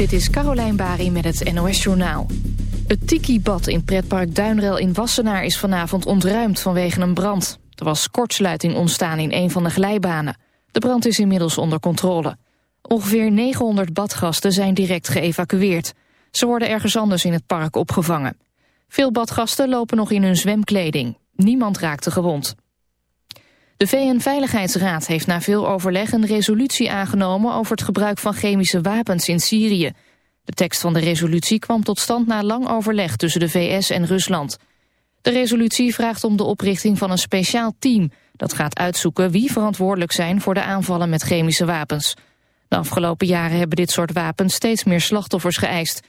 Dit is Carolijn Bari met het NOS Journaal. Het Tiki-bad in pretpark Duinrel in Wassenaar is vanavond ontruimd vanwege een brand. Er was kortsluiting ontstaan in een van de glijbanen. De brand is inmiddels onder controle. Ongeveer 900 badgasten zijn direct geëvacueerd. Ze worden ergens anders in het park opgevangen. Veel badgasten lopen nog in hun zwemkleding. Niemand raakte gewond. De VN-veiligheidsraad heeft na veel overleg een resolutie aangenomen over het gebruik van chemische wapens in Syrië. De tekst van de resolutie kwam tot stand na lang overleg tussen de VS en Rusland. De resolutie vraagt om de oprichting van een speciaal team dat gaat uitzoeken wie verantwoordelijk zijn voor de aanvallen met chemische wapens. De afgelopen jaren hebben dit soort wapens steeds meer slachtoffers geëist.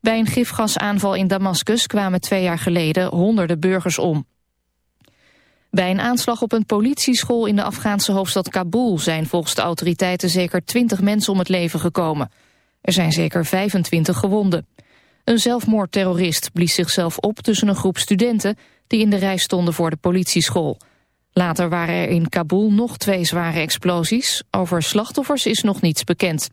Bij een gifgasaanval in Damascus kwamen twee jaar geleden honderden burgers om. Bij een aanslag op een politieschool in de Afghaanse hoofdstad Kabul... zijn volgens de autoriteiten zeker 20 mensen om het leven gekomen. Er zijn zeker 25 gewonden. Een zelfmoordterrorist blies zichzelf op tussen een groep studenten... die in de rij stonden voor de politieschool. Later waren er in Kabul nog twee zware explosies. Over slachtoffers is nog niets bekend.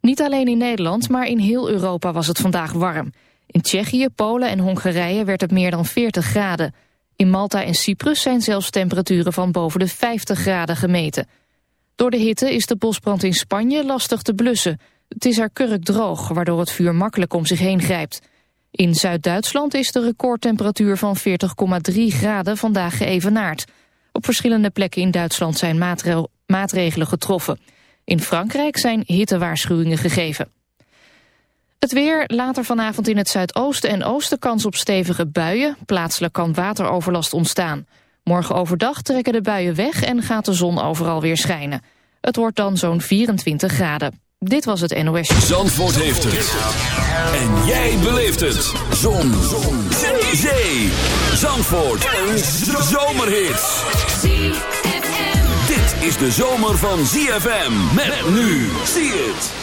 Niet alleen in Nederland, maar in heel Europa was het vandaag warm. In Tsjechië, Polen en Hongarije werd het meer dan 40 graden... In Malta en Cyprus zijn zelfs temperaturen van boven de 50 graden gemeten. Door de hitte is de bosbrand in Spanje lastig te blussen. Het is er kurkdroog, waardoor het vuur makkelijk om zich heen grijpt. In Zuid-Duitsland is de recordtemperatuur van 40,3 graden vandaag geëvenaard. Op verschillende plekken in Duitsland zijn maatregelen getroffen. In Frankrijk zijn hittewaarschuwingen gegeven. Het weer, later vanavond in het zuidoosten en oosten kans op stevige buien. Plaatselijk kan wateroverlast ontstaan. Morgen overdag trekken de buien weg en gaat de zon overal weer schijnen. Het wordt dan zo'n 24 graden. Dit was het NOS. Zandvoort heeft het. En jij beleeft het. Zon. zon. Zee. Zee. Zandvoort. Een zomerhit. Dit is de zomer van ZFM. Met nu. Zie het.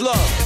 Love.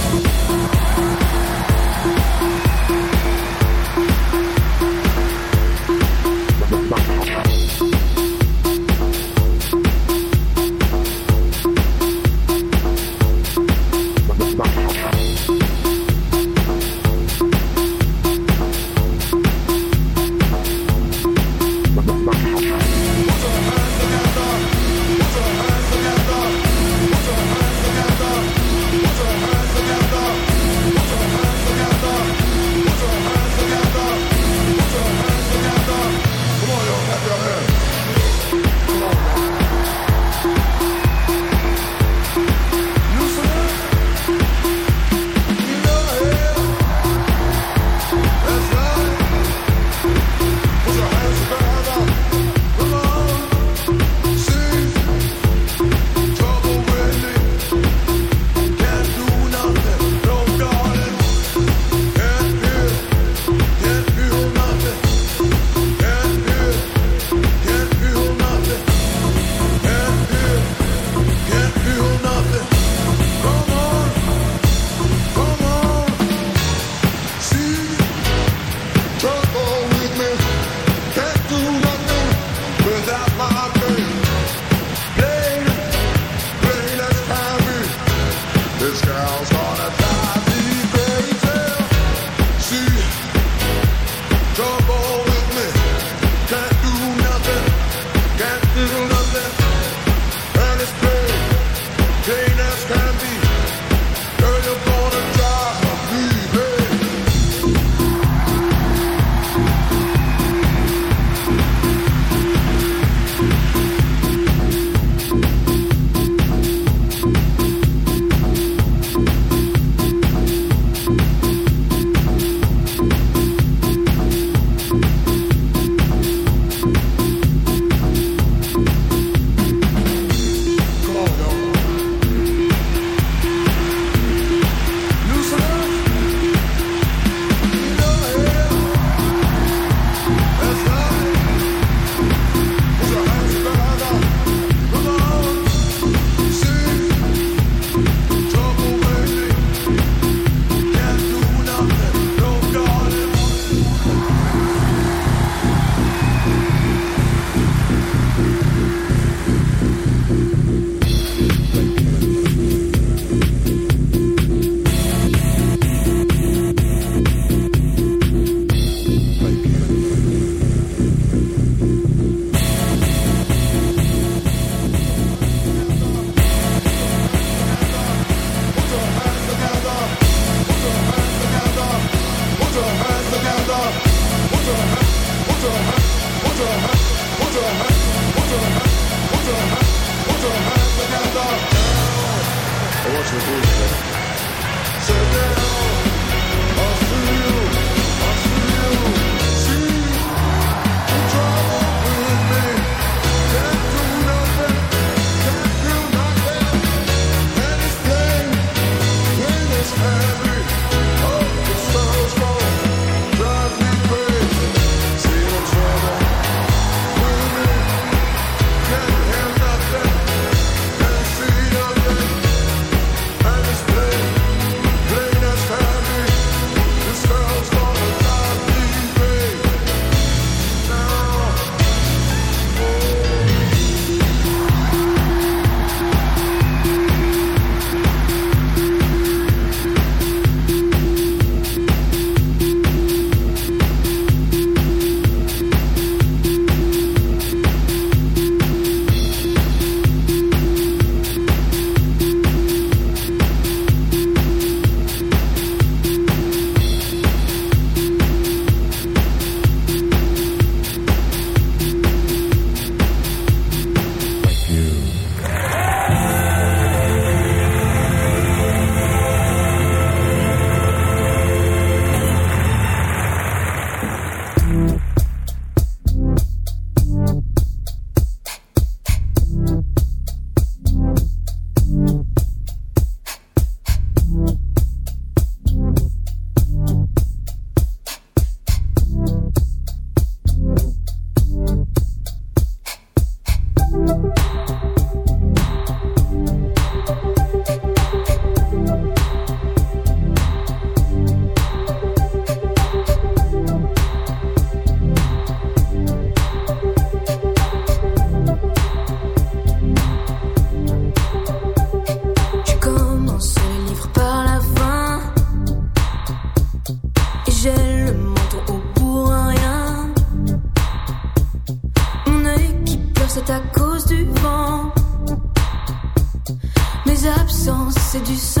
c'est du sang.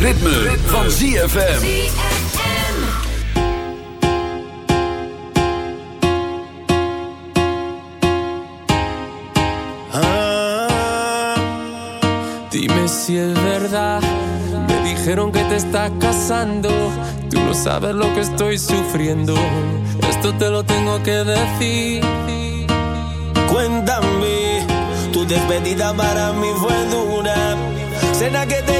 ritme, ritme. ZFM. Ah, dime si es verdad, me dijeron que te estás casando. Tú no sabes lo que estoy sufriendo. Esto te lo tengo que decir. Cuéntame, tu despedida para mí fue dura. Cena que te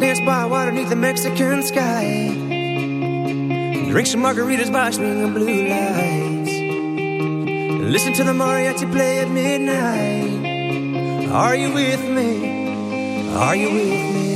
dance by water beneath the Mexican sky. Drink some margaritas by swinging blue lights. Listen to the mariachi play at midnight. Are you with me? Are you with me?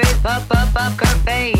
curve up, up, up, curve